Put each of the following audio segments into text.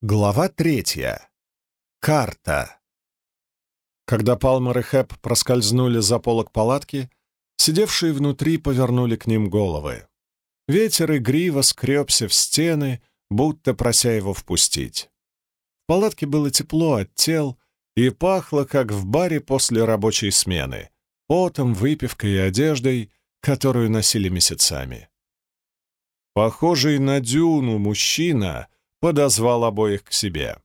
Глава третья. Карта. Когда Палмер и Хэп проскользнули за полок палатки, сидевшие внутри повернули к ним головы. Ветер игриво скребся в стены, будто прося его впустить. В палатке было тепло от тел и пахло, как в баре после рабочей смены, потом, выпивкой и одеждой, которую носили месяцами. Похожий на дюну мужчина — подозвал обоих к себе.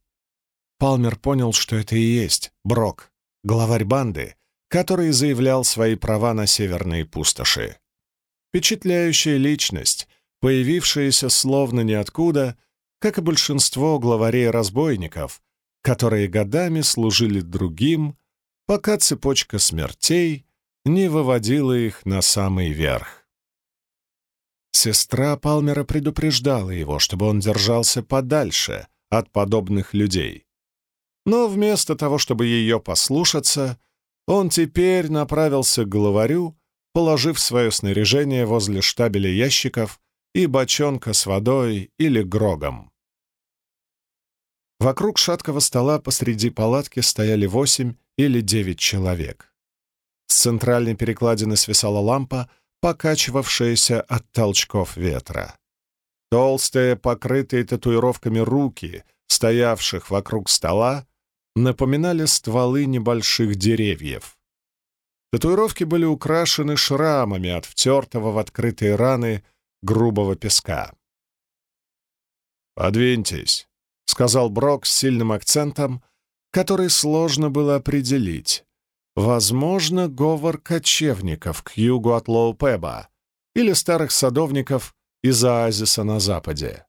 Палмер понял, что это и есть Брок, главарь банды, который заявлял свои права на северные пустоши. Впечатляющая личность, появившаяся словно ниоткуда, как и большинство главарей-разбойников, которые годами служили другим, пока цепочка смертей не выводила их на самый верх. Сестра Палмера предупреждала его, чтобы он держался подальше от подобных людей. Но вместо того, чтобы ее послушаться, он теперь направился к главарю, положив свое снаряжение возле штабеля ящиков и бочонка с водой или грогом. Вокруг шаткого стола посреди палатки стояли восемь или девять человек. С центральной перекладины свисала лампа — покачивавшаяся от толчков ветра. Толстые, покрытые татуировками руки, стоявших вокруг стола, напоминали стволы небольших деревьев. Татуировки были украшены шрамами от втертого в открытые раны грубого песка. «Подвиньтесь», — сказал Брок с сильным акцентом, который сложно было определить, Возможно, говор кочевников к югу от Лоупеба или старых садовников из оазиса на западе.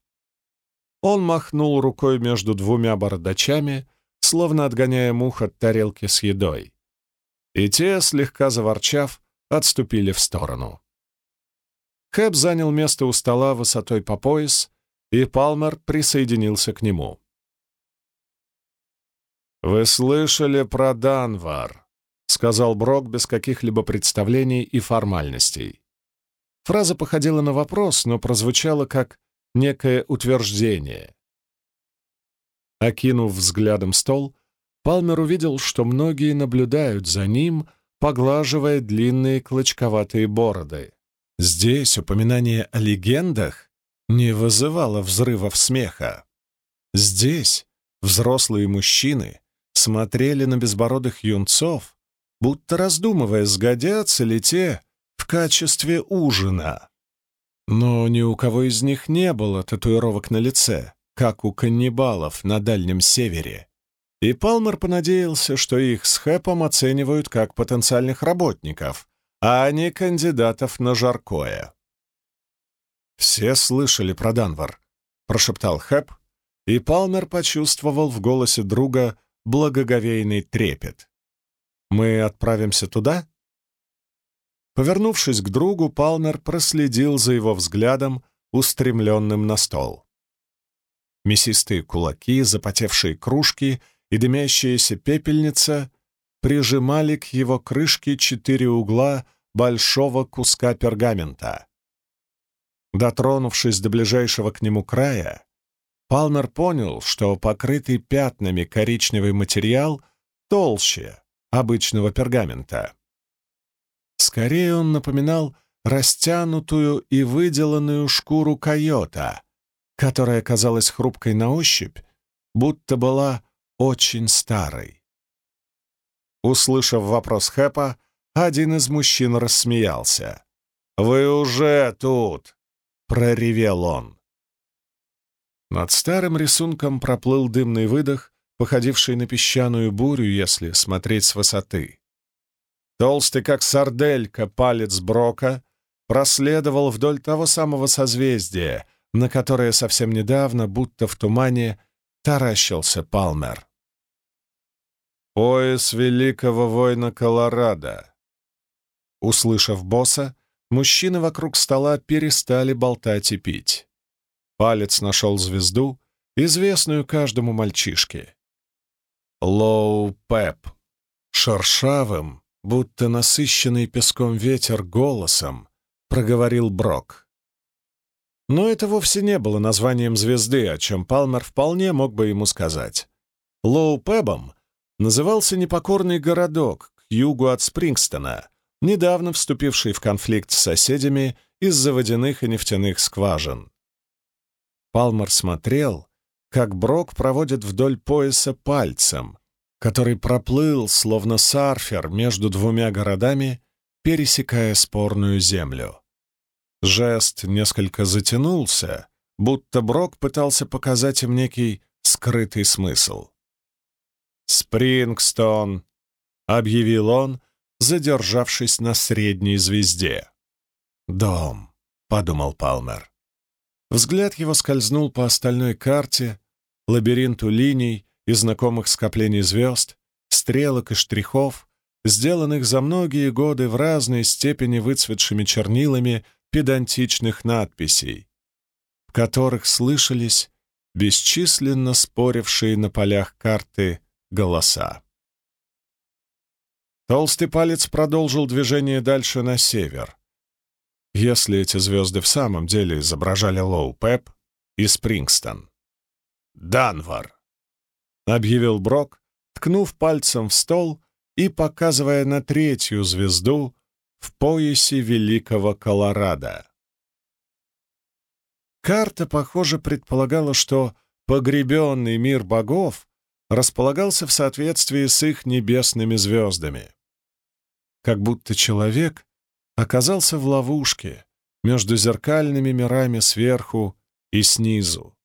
Он махнул рукой между двумя бородачами, словно отгоняя мух от тарелки с едой. И те, слегка заворчав, отступили в сторону. Хэб занял место у стола высотой по пояс, и Палмер присоединился к нему. «Вы слышали про Данвар?» — сказал Брок без каких-либо представлений и формальностей. Фраза походила на вопрос, но прозвучала как некое утверждение. Окинув взглядом стол, Палмер увидел, что многие наблюдают за ним, поглаживая длинные клочковатые бороды. Здесь упоминание о легендах не вызывало взрывов смеха. Здесь взрослые мужчины смотрели на безбородых юнцов, будто раздумывая, сгодятся ли те в качестве ужина. Но ни у кого из них не было татуировок на лице, как у каннибалов на Дальнем Севере. И Палмер понадеялся, что их с Хэпом оценивают как потенциальных работников, а не кандидатов на жаркое. «Все слышали про Данвар», — прошептал Хэп, и Палмер почувствовал в голосе друга благоговейный трепет. Мы отправимся туда?» Повернувшись к другу, Палмер проследил за его взглядом, устремленным на стол. Мясистые кулаки, запотевшие кружки и дымящаяся пепельница прижимали к его крышке четыре угла большого куска пергамента. Дотронувшись до ближайшего к нему края, Палмер понял, что покрытый пятнами коричневый материал толще, обычного пергамента. Скорее он напоминал растянутую и выделанную шкуру койота, которая казалась хрупкой на ощупь, будто была очень старой. Услышав вопрос Хэпа, один из мужчин рассмеялся. «Вы уже тут!» — проревел он. Над старым рисунком проплыл дымный выдох, походивший на песчаную бурю, если смотреть с высоты. Толстый, как сарделька, палец Брока проследовал вдоль того самого созвездия, на которое совсем недавно, будто в тумане, таращился Палмер. «Пояс великого воина Колорадо». Услышав босса, мужчины вокруг стола перестали болтать и пить. Палец нашел звезду, известную каждому мальчишке. Лоу Пеп. Шершавым, будто насыщенный песком ветер голосом, проговорил Брок. Но это вовсе не было названием звезды, о чем Палмер вполне мог бы ему сказать. Лоу-Пебом назывался непокорный городок к югу от Спрингстона, недавно вступивший в конфликт с соседями из-за водяных и нефтяных скважин. Палмер смотрел, как Брок проводит вдоль пояса пальцем, который проплыл, словно сарфер, между двумя городами, пересекая спорную землю. Жест несколько затянулся, будто Брок пытался показать им некий скрытый смысл. «Спрингстон», — объявил он, задержавшись на средней звезде. «Дом», — подумал Палмер. Взгляд его скользнул по остальной карте, лабиринту линий и знакомых скоплений звезд, стрелок и штрихов, сделанных за многие годы в разной степени выцветшими чернилами педантичных надписей, в которых слышались бесчисленно спорившие на полях карты голоса. Толстый палец продолжил движение дальше на север. Если эти звезды в самом деле изображали Лоу Пеп и Спрингстон. «Данвар!» — объявил Брок, ткнув пальцем в стол и показывая на третью звезду, в поясе Великого Колорадо. Карта, похоже, предполагала, что погребенный мир богов располагался в соответствии с их небесными звездами. Как будто человек оказался в ловушке между зеркальными мирами сверху и снизу.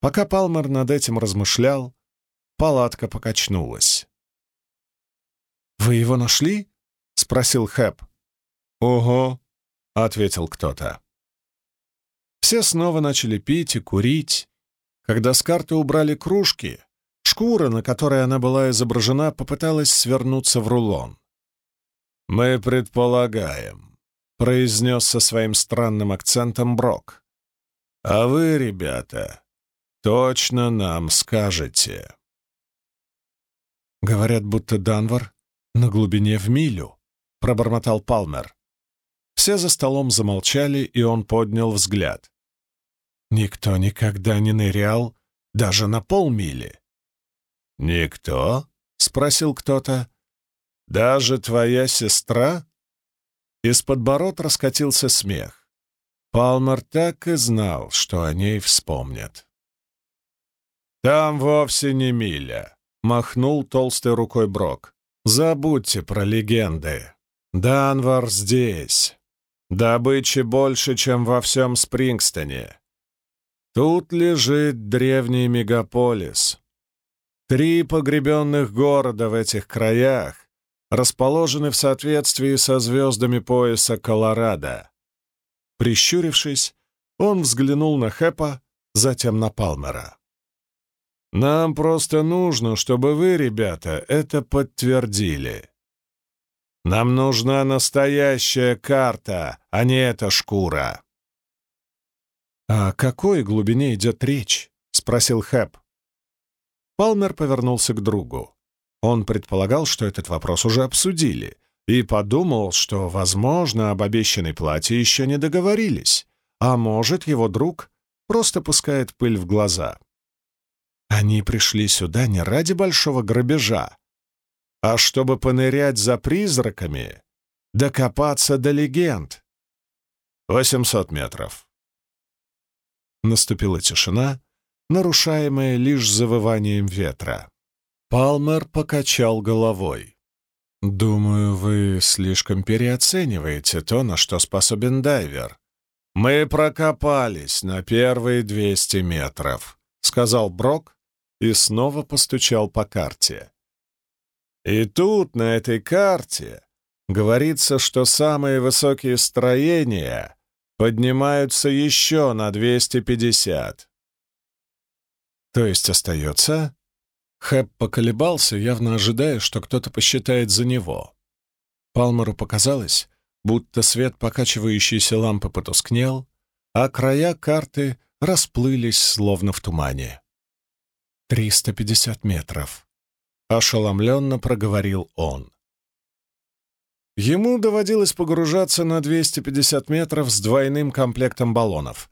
Пока Палмер над этим размышлял, палатка покачнулась. «Вы его нашли?» — спросил Хэп. «Ого», — ответил кто-то. Все снова начали пить и курить. Когда с карты убрали кружки, шкура, на которой она была изображена, попыталась свернуться в рулон. «Мы предполагаем», — произнес со своим странным акцентом Брок. «А вы, ребята, точно нам скажете». Говорят, будто Данвар на глубине в милю. — пробормотал Палмер. Все за столом замолчали, и он поднял взгляд. «Никто никогда не нырял даже на полмили». «Никто?» — спросил кто-то. «Даже твоя сестра?» Из-под бород раскатился смех. Палмер так и знал, что о ней вспомнят. «Там вовсе не миля», — махнул толстой рукой Брок. «Забудьте про легенды. Данвар здесь. Добычи больше, чем во всем Спрингстоне. Тут лежит древний мегаполис. Три погребенных города в этих краях расположены в соответствии со звездами пояса Колорадо. Прищурившись, он взглянул на Хэпа, затем на Палмера. «Нам просто нужно, чтобы вы, ребята, это подтвердили. Нам нужна настоящая карта, а не эта шкура. «О какой глубине идет речь?» — спросил Хэп. Палмер повернулся к другу. Он предполагал, что этот вопрос уже обсудили, и подумал, что, возможно, об обещанной плате еще не договорились, а может, его друг просто пускает пыль в глаза. Они пришли сюда не ради большого грабежа, а чтобы понырять за призраками, докопаться до легенд. Восемьсот метров. Наступила тишина, нарушаемая лишь завыванием ветра. Палмер покачал головой. «Думаю, вы слишком переоцениваете то, на что способен дайвер. Мы прокопались на первые двести метров», — сказал Брок и снова постучал по карте. И тут, на этой карте, говорится, что самые высокие строения поднимаются еще на 250. То есть остается... Хэп поколебался, явно ожидая, что кто-то посчитает за него. Палмеру показалось, будто свет покачивающейся лампы потускнел, а края карты расплылись, словно в тумане. «Триста пятьдесят метров», — ошеломленно проговорил он. Ему доводилось погружаться на 250 метров с двойным комплектом баллонов,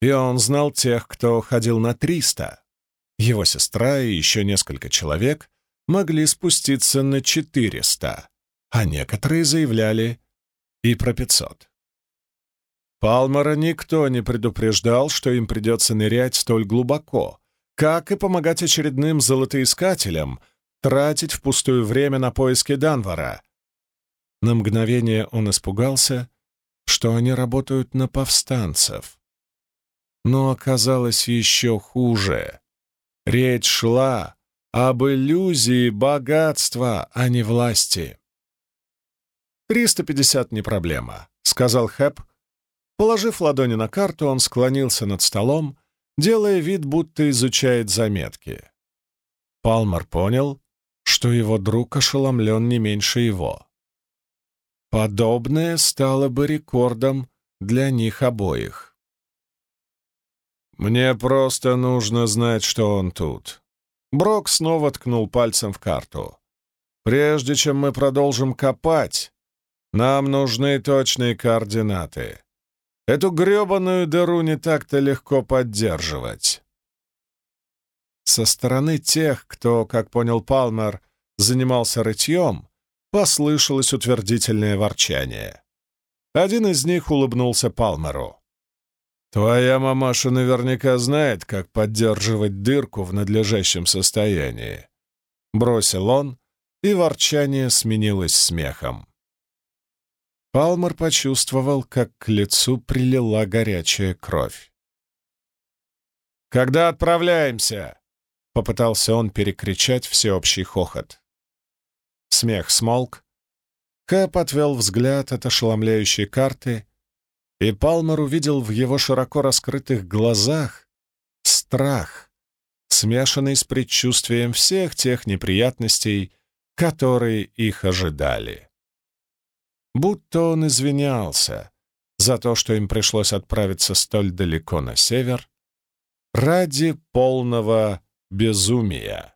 и он знал тех, кто ходил на 300. Его сестра и еще несколько человек могли спуститься на 400, а некоторые заявляли и про 500. Палмера никто не предупреждал, что им придется нырять столь глубоко, как и помогать очередным золотоискателям тратить впустую время на поиски Данвара. На мгновение он испугался, что они работают на повстанцев. Но оказалось еще хуже. Речь шла об иллюзии богатства, а не власти. «Триста пятьдесят не проблема», — сказал Хэп. Положив ладони на карту, он склонился над столом, делая вид, будто изучает заметки. Палмер понял, что его друг ошеломлен не меньше его. Подобное стало бы рекордом для них обоих. «Мне просто нужно знать, что он тут». Брок снова ткнул пальцем в карту. «Прежде чем мы продолжим копать, нам нужны точные координаты. Эту грёбаную дыру не так-то легко поддерживать». Со стороны тех, кто, как понял Палмер, занимался рытьем, послышалось утвердительное ворчание. Один из них улыбнулся Палмеру. «Твоя мамаша наверняка знает, как поддерживать дырку в надлежащем состоянии», — бросил он, и ворчание сменилось смехом. Палмер почувствовал, как к лицу прилила горячая кровь. «Когда отправляемся?» — попытался он перекричать всеобщий хохот. Смех смолк. Кэп отвел взгляд от ошеломляющей карты, и Палмер увидел в его широко раскрытых глазах страх, смешанный с предчувствием всех тех неприятностей, которые их ожидали будто он извинялся за то, что им пришлось отправиться столь далеко на север ради полного безумия.